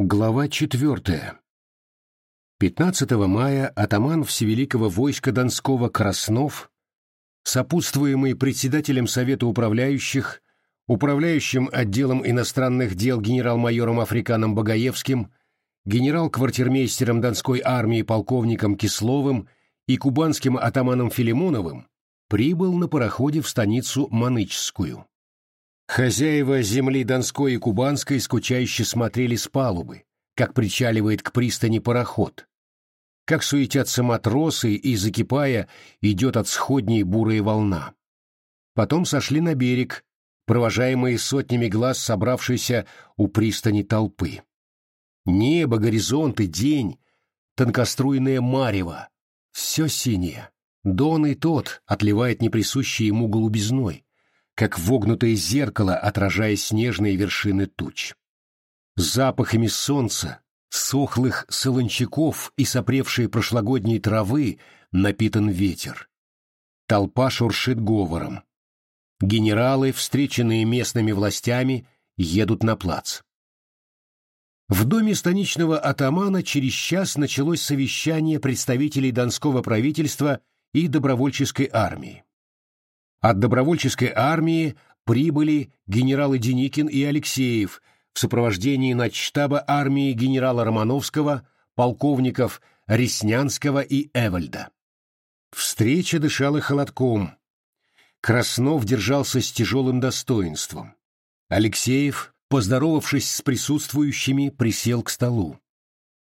Глава четвертая. 15 мая атаман Всевеликого войска Донского Краснов, сопутствуемый председателем Совета управляющих, управляющим отделом иностранных дел генерал-майором Африканом Багаевским, генерал-квартирмейстером Донской армии полковником Кисловым и кубанским атаманом Филимоновым, прибыл на пароходе в станицу Манычскую. Хозяева земли Донской и Кубанской скучающе смотрели с палубы, как причаливает к пристани пароход, как суетятся матросы и, закипая, идет от сходней бурая волна. Потом сошли на берег, провожаемые сотнями глаз собравшейся у пристани толпы. Небо, горизонт и день, тонкоструйное марево, все синее. Дон и тот отливает неприсущей ему голубизной, как вогнутое зеркало, отражая снежные вершины туч. Запахами солнца, сохлых солончаков и сопревшей прошлогодней травы напитан ветер. Толпа шуршит говором. Генералы, встреченные местными властями, едут на плац. В доме станичного атамана через час началось совещание представителей Донского правительства и добровольческой армии. От добровольческой армии прибыли генералы Деникин и Алексеев в сопровождении начштаба армии генерала Романовского, полковников Реснянского и Эвальда. Встреча дышала холодком. Краснов держался с тяжелым достоинством. Алексеев, поздоровавшись с присутствующими, присел к столу.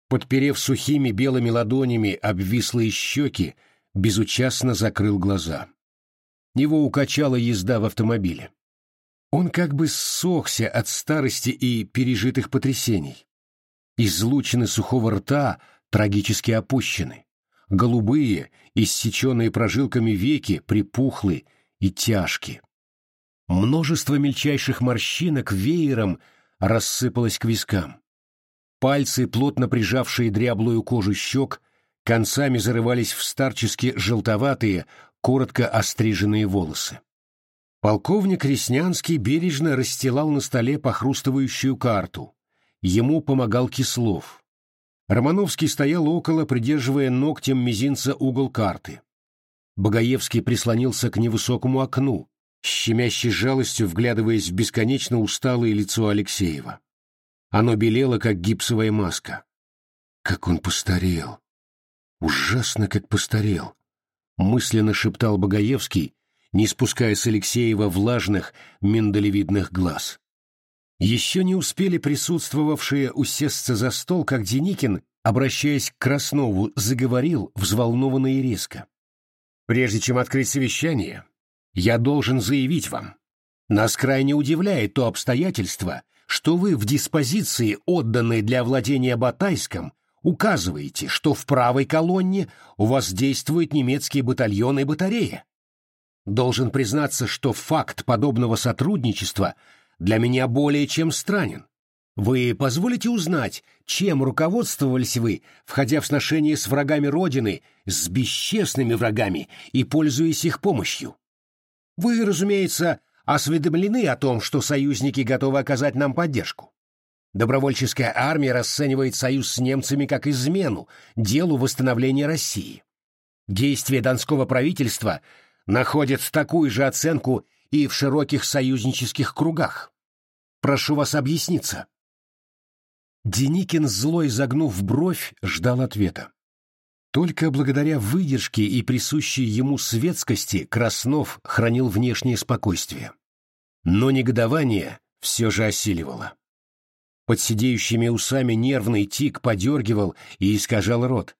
Подперев сухими белыми ладонями обвислые щеки, безучастно закрыл глаза. Его укачала езда в автомобиле. Он как бы ссохся от старости и пережитых потрясений. Излучины сухого рта трагически опущены. Голубые, иссеченные прожилками веки, припухлы и тяжки. Множество мельчайших морщинок веером рассыпалось к вискам. Пальцы, плотно прижавшие дряблую кожу щек, концами зарывались в старчески желтоватые, коротко остриженные волосы. Полковник Реснянский бережно расстилал на столе похрустывающую карту. Ему помогал Кислов. Романовский стоял около, придерживая ногтем мизинца угол карты. Богоевский прислонился к невысокому окну, щемящей жалостью вглядываясь в бесконечно усталое лицо Алексеева. Оно белело, как гипсовая маска. Как он постарел! Ужасно, как постарел! Мысленно шептал Богоевский, не спуская с Алексеева влажных, миндалевидных глаз. Еще не успели присутствовавшие усесться за стол, как Деникин, обращаясь к Краснову, заговорил взволнованно и резко. «Прежде чем открыть совещание, я должен заявить вам, нас крайне удивляет то обстоятельство, что вы в диспозиции, отданной для владения Батайском, указываете, что в правой колонне у вас действуют немецкие батальоны и батареи. Должен признаться, что факт подобного сотрудничества для меня более чем странен. Вы позволите узнать, чем руководствовались вы, входя в сношение с врагами Родины, с бесчестными врагами и пользуясь их помощью? Вы, разумеется, осведомлены о том, что союзники готовы оказать нам поддержку. Добровольческая армия расценивает союз с немцами как измену делу восстановления России. Действия донского правительства находят такую же оценку и в широких союзнических кругах. Прошу вас объясниться. Деникин, злой загнув бровь, ждал ответа. Только благодаря выдержке и присущей ему светскости Краснов хранил внешнее спокойствие. Но негодование все же осиливало. Под сидеющими усами нервный тик подергивал и искажал рот.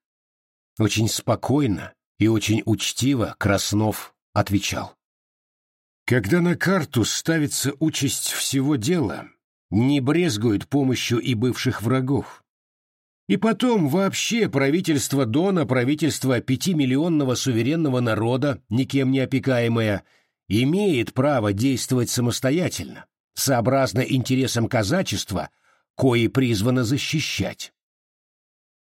Очень спокойно и очень учтиво Краснов отвечал. Когда на карту ставится участь всего дела, не брезгуют помощью и бывших врагов. И потом вообще правительство Дона, правительство пятимиллионного суверенного народа, никем не опекаемое, имеет право действовать самостоятельно, сообразно интересам казачества кои призвано защищать.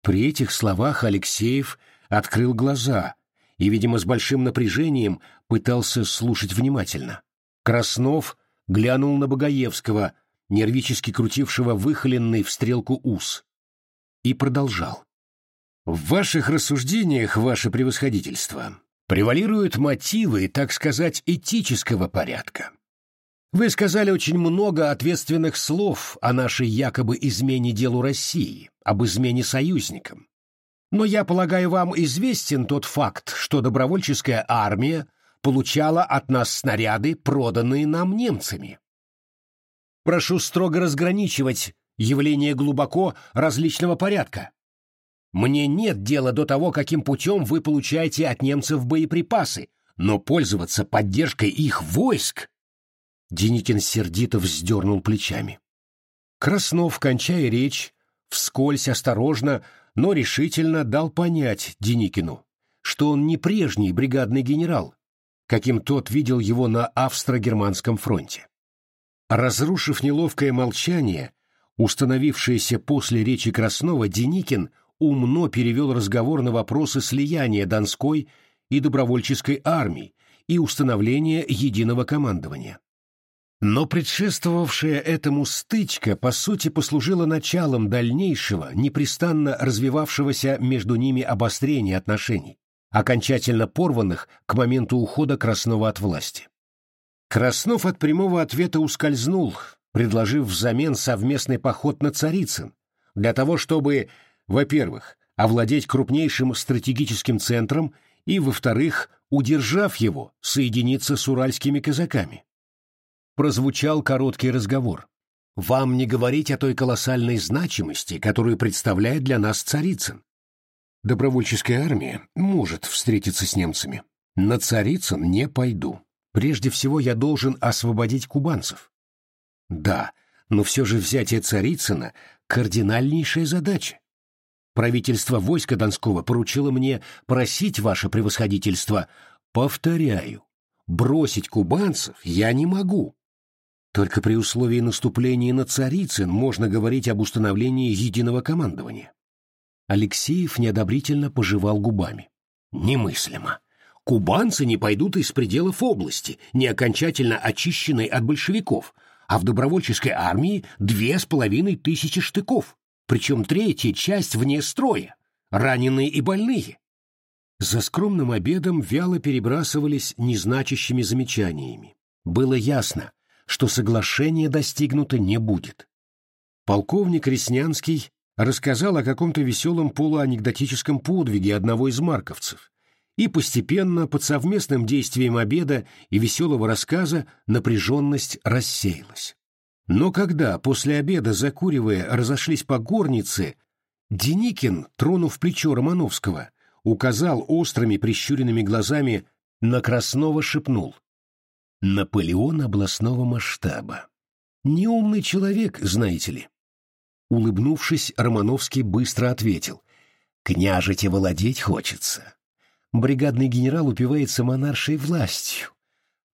При этих словах Алексеев открыл глаза и, видимо, с большим напряжением пытался слушать внимательно. Краснов глянул на Богоевского, нервически крутившего выхоленный в стрелку ус, и продолжал. «В ваших рассуждениях, ваше превосходительство, превалируют мотивы, так сказать, этического порядка. Вы сказали очень много ответственных слов о нашей якобы измене делу России, об измене союзникам. Но я полагаю, вам известен тот факт, что добровольческая армия получала от нас снаряды, проданные нам немцами. Прошу строго разграничивать явления глубоко различного порядка. Мне нет дела до того, каким путем вы получаете от немцев боеприпасы, но пользоваться поддержкой их войск... Деникин сердито вздернул плечами. Краснов, кончая речь, вскользь осторожно, но решительно дал понять Деникину, что он не прежний бригадный генерал, каким тот видел его на австро-германском фронте. Разрушив неловкое молчание, установившееся после речи Краснова, Деникин умно перевел разговор на вопросы слияния Донской и добровольческой армий и установления единого командования. Но предшествовавшая этому стычка, по сути, послужила началом дальнейшего, непрестанно развивавшегося между ними обострения отношений, окончательно порванных к моменту ухода Краснова от власти. Краснов от прямого ответа ускользнул, предложив взамен совместный поход на Царицын, для того, чтобы, во-первых, овладеть крупнейшим стратегическим центром и, во-вторых, удержав его, соединиться с уральскими казаками прозвучал короткий разговор. «Вам не говорить о той колоссальной значимости, которую представляет для нас Царицын. Добровольческая армия может встретиться с немцами. На Царицын не пойду. Прежде всего я должен освободить кубанцев. Да, но все же взятие Царицына — кардинальнейшая задача. Правительство войска Донского поручило мне просить ваше превосходительство. Повторяю, бросить кубанцев я не могу. Только при условии наступления на Царицын можно говорить об установлении единого командования. Алексеев неодобрительно пожевал губами. Немыслимо. Кубанцы не пойдут из пределов области, не окончательно очищенной от большевиков, а в добровольческой армии две с половиной тысячи штыков, причем третья часть вне строя, раненые и больные. За скромным обедом вяло перебрасывались незначащими замечаниями. Было ясно, что соглашение достигнуто не будет. Полковник Реснянский рассказал о каком-то веселом полуанекдотическом подвиге одного из марковцев, и постепенно, под совместным действием обеда и веселого рассказа, напряженность рассеялась. Но когда, после обеда, закуривая, разошлись по горнице, Деникин, тронув плечо Романовского, указал острыми прищуренными глазами на Краснова шепнул. Наполеон областного масштаба. Неумный человек, знаете ли. Улыбнувшись, Романовский быстро ответил. «Княжете владеть хочется. Бригадный генерал упивается монаршей властью.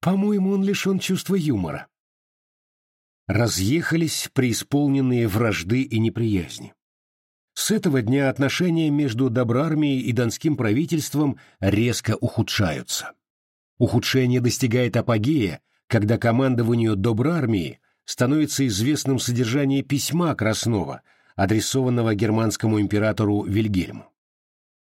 По-моему, он лишен чувства юмора». Разъехались преисполненные вражды и неприязни. С этого дня отношения между Добрармией и донским правительством резко ухудшаются. Ухудшение достигает апогея, когда командованию Добрармии становится известным содержание письма Краснова, адресованного германскому императору Вильгельму.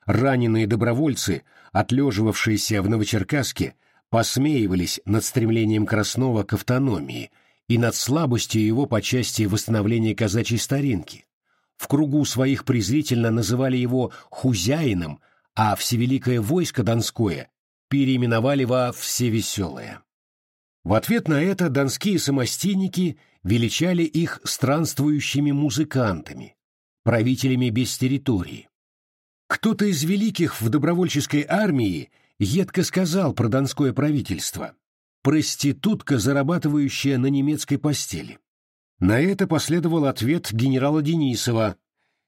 Раненые добровольцы, отлеживавшиеся в Новочеркасске, посмеивались над стремлением Краснова к автономии и над слабостью его по части восстановления казачьей старинки. В кругу своих презрительно называли его «хузяином», а всевеликое войско Донское переименовали во «Всевеселые». В ответ на это донские самостийники величали их странствующими музыкантами, правителями без территории. Кто-то из великих в добровольческой армии едко сказал про донское правительство «проститутка, зарабатывающая на немецкой постели». На это последовал ответ генерала Денисова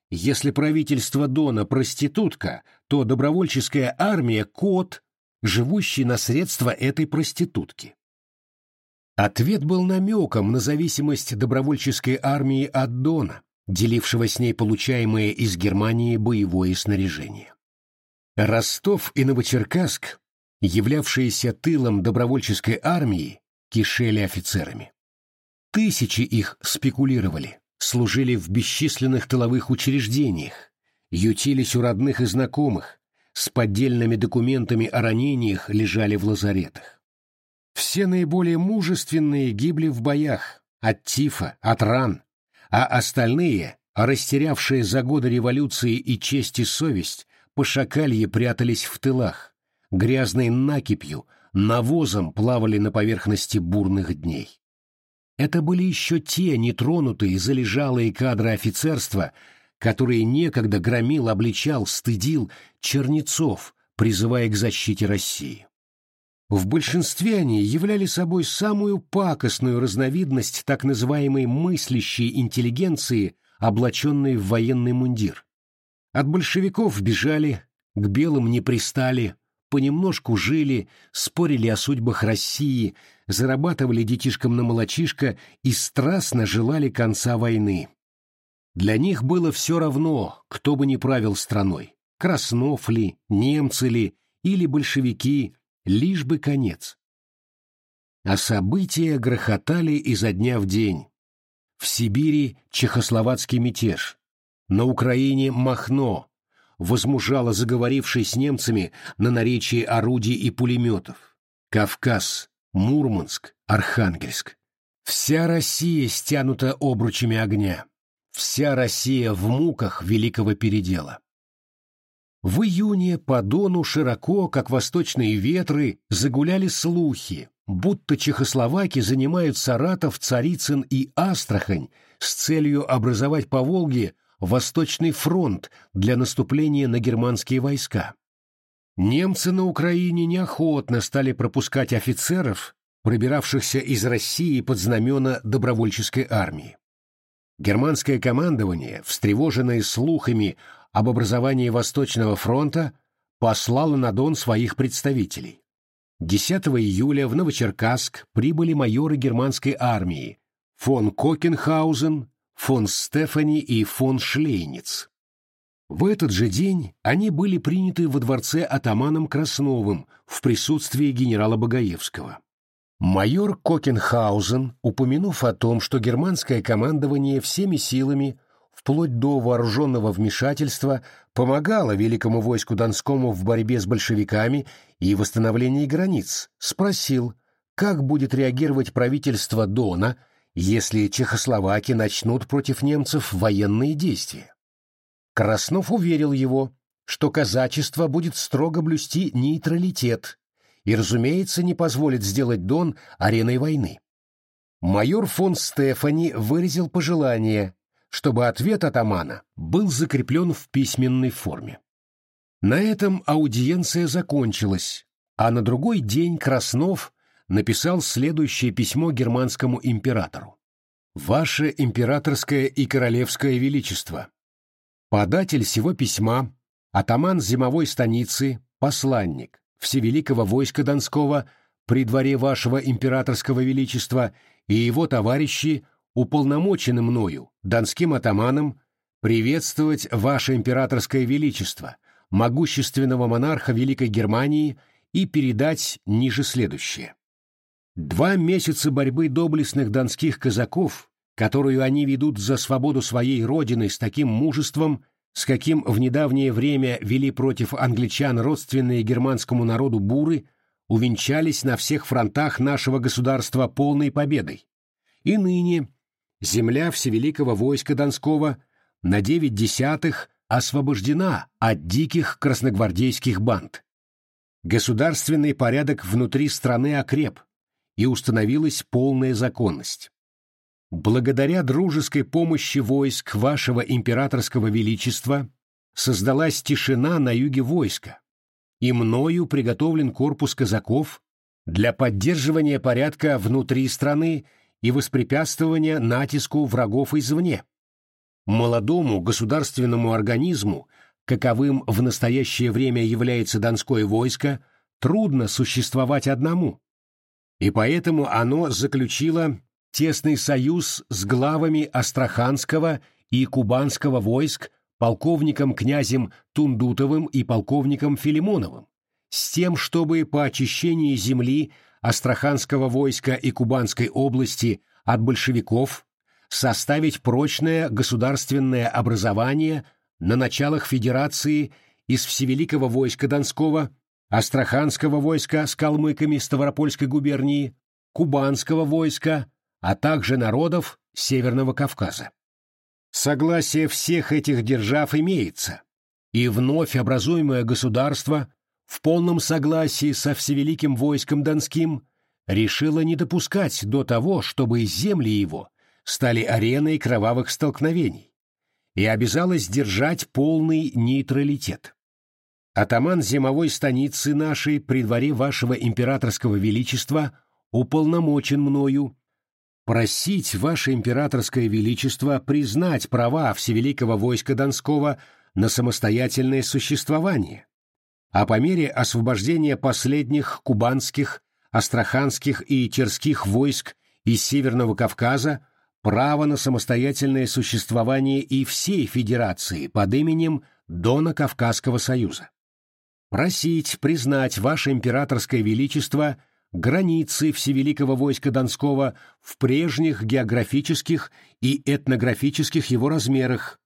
«Если правительство Дона проститутка, то добровольческая армия – кот, живущий на средства этой проститутки. Ответ был намеком на зависимость добровольческой армии от Дона, делившего с ней получаемое из Германии боевое снаряжение. Ростов и Новочеркасск, являвшиеся тылом добровольческой армии, кишели офицерами. Тысячи их спекулировали, служили в бесчисленных тыловых учреждениях, ютились у родных и знакомых, с поддельными документами о ранениях лежали в лазаретах. Все наиболее мужественные гибли в боях, от тифа, от ран, а остальные, растерявшие за годы революции и честь и совесть, по шакалье прятались в тылах, грязной накипью, навозом плавали на поверхности бурных дней. Это были еще те нетронутые, залежалые кадры офицерства, которые некогда громил, обличал, стыдил Чернецов, призывая к защите России. В большинстве они являли собой самую пакостную разновидность так называемой мыслящей интеллигенции, облаченной в военный мундир. От большевиков бежали, к белым не пристали, понемножку жили, спорили о судьбах России, зарабатывали детишкам на молочишко и страстно желали конца войны. Для них было все равно, кто бы ни правил страной, Краснов ли, немцы ли или большевики, лишь бы конец. А события грохотали изо дня в день. В Сибири чехословацкий мятеж, на Украине Махно, возмужало заговоривший с немцами на наречии орудий и пулеметов. Кавказ, Мурманск, Архангельск. Вся Россия стянута обручами огня. Вся Россия в муках великого передела. В июне по Дону широко, как восточные ветры, загуляли слухи, будто чехословаки занимают Саратов, Царицын и Астрахань с целью образовать по Волге Восточный фронт для наступления на германские войска. Немцы на Украине неохотно стали пропускать офицеров, пробиравшихся из России под знамена добровольческой армии. Германское командование, встревоженное слухами об образовании Восточного фронта, послало на Дон своих представителей. 10 июля в Новочеркасск прибыли майоры германской армии фон Кокенхаузен, фон Стефани и фон Шлейниц. В этот же день они были приняты во дворце атаманом Красновым в присутствии генерала Багаевского. Майор Кокенхаузен, упомянув о том, что германское командование всеми силами, вплоть до вооруженного вмешательства, помогало великому войску Донскому в борьбе с большевиками и восстановлении границ, спросил, как будет реагировать правительство Дона – если чехословаки начнут против немцев военные действия. Краснов уверил его, что казачество будет строго блюсти нейтралитет и, разумеется, не позволит сделать Дон ареной войны. Майор фон Стефани выразил пожелание, чтобы ответ атамана был закреплен в письменной форме. На этом аудиенция закончилась, а на другой день Краснов написал следующее письмо германскому императору. «Ваше императорское и королевское величество, податель сего письма, атаман зимовой станицы, посланник Всевеликого войска Донского при дворе вашего императорского величества и его товарищи уполномочены мною, донским атаманом, приветствовать ваше императорское величество, могущественного монарха Великой Германии и передать ниже следующее. Два месяца борьбы доблестных донских казаков, которую они ведут за свободу своей родины с таким мужеством, с каким в недавнее время вели против англичан родственные германскому народу буры, увенчались на всех фронтах нашего государства полной победой. И ныне земля всевеликого войска Донского на девять десятых освобождена от диких красногвардейских банд. Государственный порядок внутри страны окреп, и установилась полная законность. Благодаря дружеской помощи войск вашего императорского величества создалась тишина на юге войска, и мною приготовлен корпус казаков для поддерживания порядка внутри страны и воспрепятствования натиску врагов извне. Молодому государственному организму, каковым в настоящее время является Донское войско, трудно существовать одному, и поэтому оно заключило тесный союз с главами Астраханского и Кубанского войск, полковником князем Тундутовым и полковником Филимоновым, с тем, чтобы по очищении земли Астраханского войска и Кубанской области от большевиков, составить прочное государственное образование на началах федерации из Всевеликого войска Донского, Астраханского войска с калмыками Ставропольской губернии, Кубанского войска, а также народов Северного Кавказа. Согласие всех этих держав имеется, и вновь образуемое государство в полном согласии со Всевеликим войском Донским решило не допускать до того, чтобы земли его стали ареной кровавых столкновений, и обязалось держать полный нейтралитет. Атаман зимовой станицы нашей при дворе вашего императорского величества уполномочен мною просить ваше императорское величество признать права Всевеликого войска Донского на самостоятельное существование, а по мере освобождения последних кубанских, астраханских и терских войск из Северного Кавказа право на самостоятельное существование и всей Федерации под именем Дона Кавказского Союза. Просить признать ваше императорское величество – границы Всевеликого войска Донского в прежних географических и этнографических его размерах,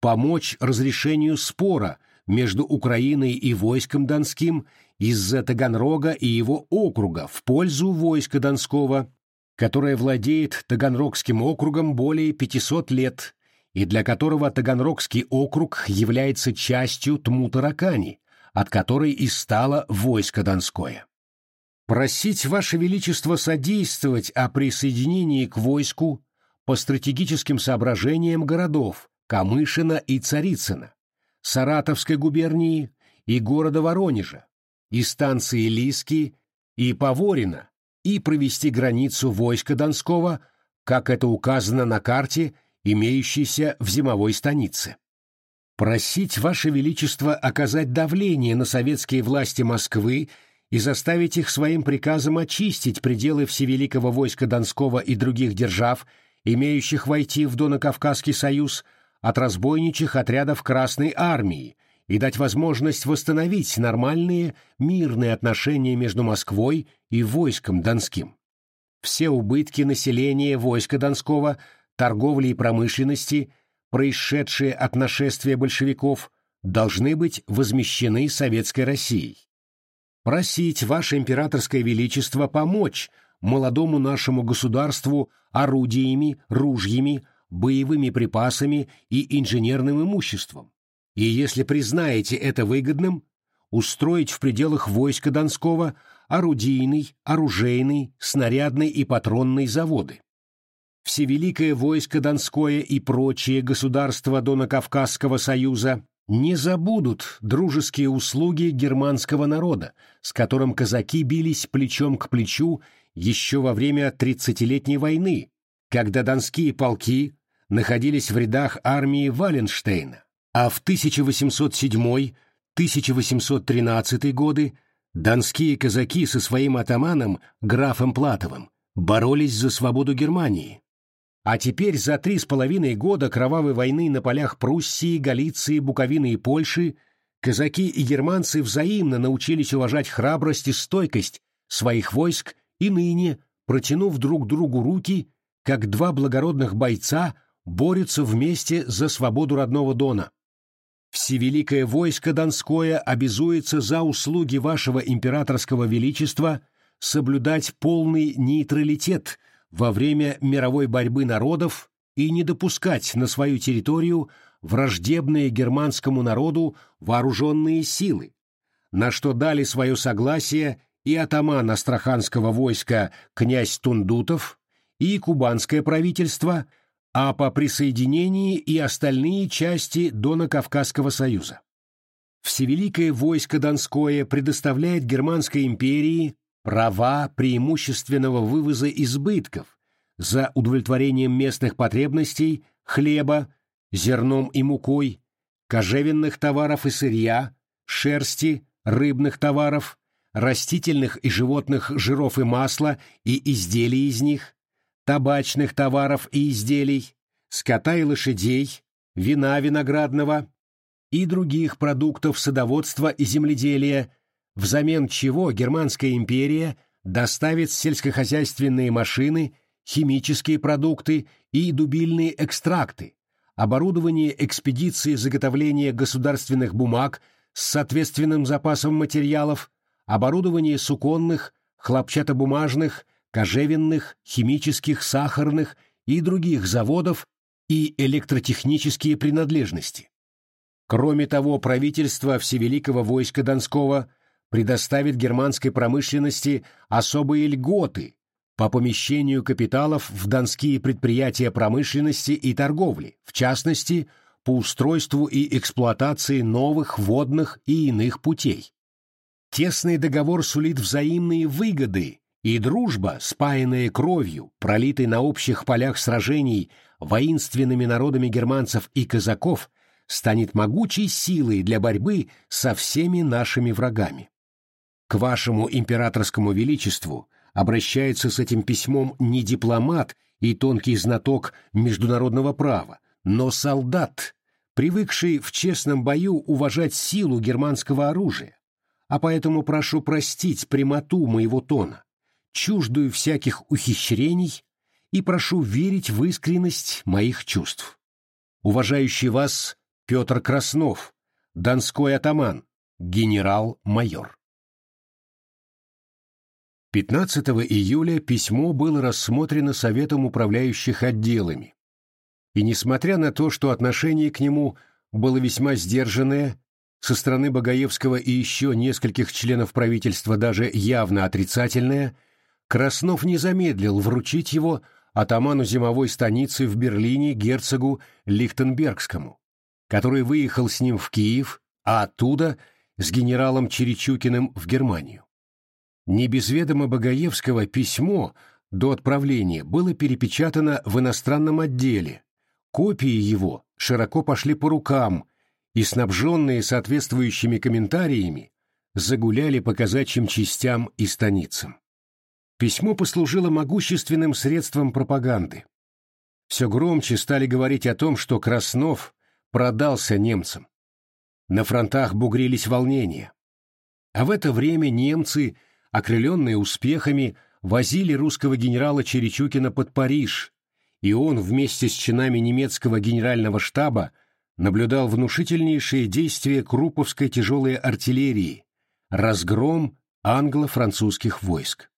помочь разрешению спора между Украиной и войском Донским из-за Таганрога и его округа в пользу войска Донского, которое владеет Таганрогским округом более 500 лет и для которого Таганрогский округ является частью Тмутаракани, от которой и стало войско Донское просить Ваше Величество содействовать о присоединении к войску по стратегическим соображениям городов Камышина и Царицына, Саратовской губернии и города Воронежа, и станции Лиски и Поворина, и провести границу войска Донского, как это указано на карте, имеющейся в зимовой станице. Просить Ваше Величество оказать давление на советские власти Москвы и заставить их своим приказом очистить пределы Всевеликого войска Донского и других держав, имеющих войти в Донокавказский союз, от разбойничьих отрядов Красной армии и дать возможность восстановить нормальные мирные отношения между Москвой и войском Донским. Все убытки населения войска Донского, торговли и промышленности, происшедшие от нашествия большевиков, должны быть возмещены Советской Россией просить Ваше Императорское Величество помочь молодому нашему государству орудиями, ружьями, боевыми припасами и инженерным имуществом. И если признаете это выгодным, устроить в пределах войска Донского орудийный, оружейный, снарядный и патронный заводы. Всевеликое войско Донское и прочие государства Донокавказского союза не забудут дружеские услуги германского народа, с которым казаки бились плечом к плечу еще во время тридцатилетней войны, когда донские полки находились в рядах армии Валенштейна, а в 1807-1813 годы донские казаки со своим атаманом графом Платовым боролись за свободу Германии, а теперь за три с половиной года кровавой войны на полях Пруссии, Галиции, Буковины и Польши казаки и германцы взаимно научились уважать храбрость и стойкость своих войск и ныне, протянув друг другу руки, как два благородных бойца, борются вместе за свободу родного Дона. Всевеликое войско Донское обязуется за услуги вашего императорского величества соблюдать полный нейтралитет – во время мировой борьбы народов и не допускать на свою территорию враждебные германскому народу вооруженные силы, на что дали свое согласие и атаман Астраханского войска князь Тундутов, и кубанское правительство, а по присоединении и остальные части Дона-Кавказского союза. Всевеликое войско Донское предоставляет Германской империи права преимущественного вывоза избытков за удовлетворением местных потребностей хлеба, зерном и мукой, кожевенных товаров и сырья, шерсти, рыбных товаров, растительных и животных жиров и масла и изделий из них, табачных товаров и изделий, скота и лошадей, вина виноградного и других продуктов садоводства и земледелия, взамен чего Германская империя доставит сельскохозяйственные машины химические продукты и дубильные экстракты, оборудование экспедиции заготовления государственных бумаг с соответственным запасом материалов, оборудование суконных, хлопчатобумажных, кожевенных, химических, сахарных и других заводов и электротехнические принадлежности. Кроме того, правительство Всевеликого войска Донского предоставит германской промышленности особые льготы по помещению капиталов в донские предприятия промышленности и торговли, в частности, по устройству и эксплуатации новых водных и иных путей. Тесный договор сулит взаимные выгоды, и дружба, спаянная кровью, пролитой на общих полях сражений воинственными народами германцев и казаков, станет могучей силой для борьбы со всеми нашими врагами. К вашему императорскому величеству обращается с этим письмом не дипломат и тонкий знаток международного права, но солдат, привыкший в честном бою уважать силу германского оружия, а поэтому прошу простить прямоту моего тона, чуждую всяких ухищрений, и прошу верить в искренность моих чувств. Уважающий вас Петр Краснов, донской атаман, генерал-майор. 15 июля письмо было рассмотрено Советом управляющих отделами, и несмотря на то, что отношение к нему было весьма сдержанное со стороны Багаевского и еще нескольких членов правительства даже явно отрицательное, Краснов не замедлил вручить его атаману зимовой станицы в Берлине герцогу Лихтенбергскому, который выехал с ним в Киев, а оттуда с генералом Черечукиным в Германию. Не без ведома Багаевского письмо до отправления было перепечатано в иностранном отделе, копии его широко пошли по рукам и, снабженные соответствующими комментариями, загуляли по казачьим частям и станицам. Письмо послужило могущественным средством пропаганды. Все громче стали говорить о том, что Краснов продался немцам. На фронтах бугрились волнения. А в это время немцы, окрыленные успехами, возили русского генерала Черечукина под Париж, и он вместе с чинами немецкого генерального штаба наблюдал внушительнейшие действия Круповской тяжелой артиллерии, разгром англо-французских войск.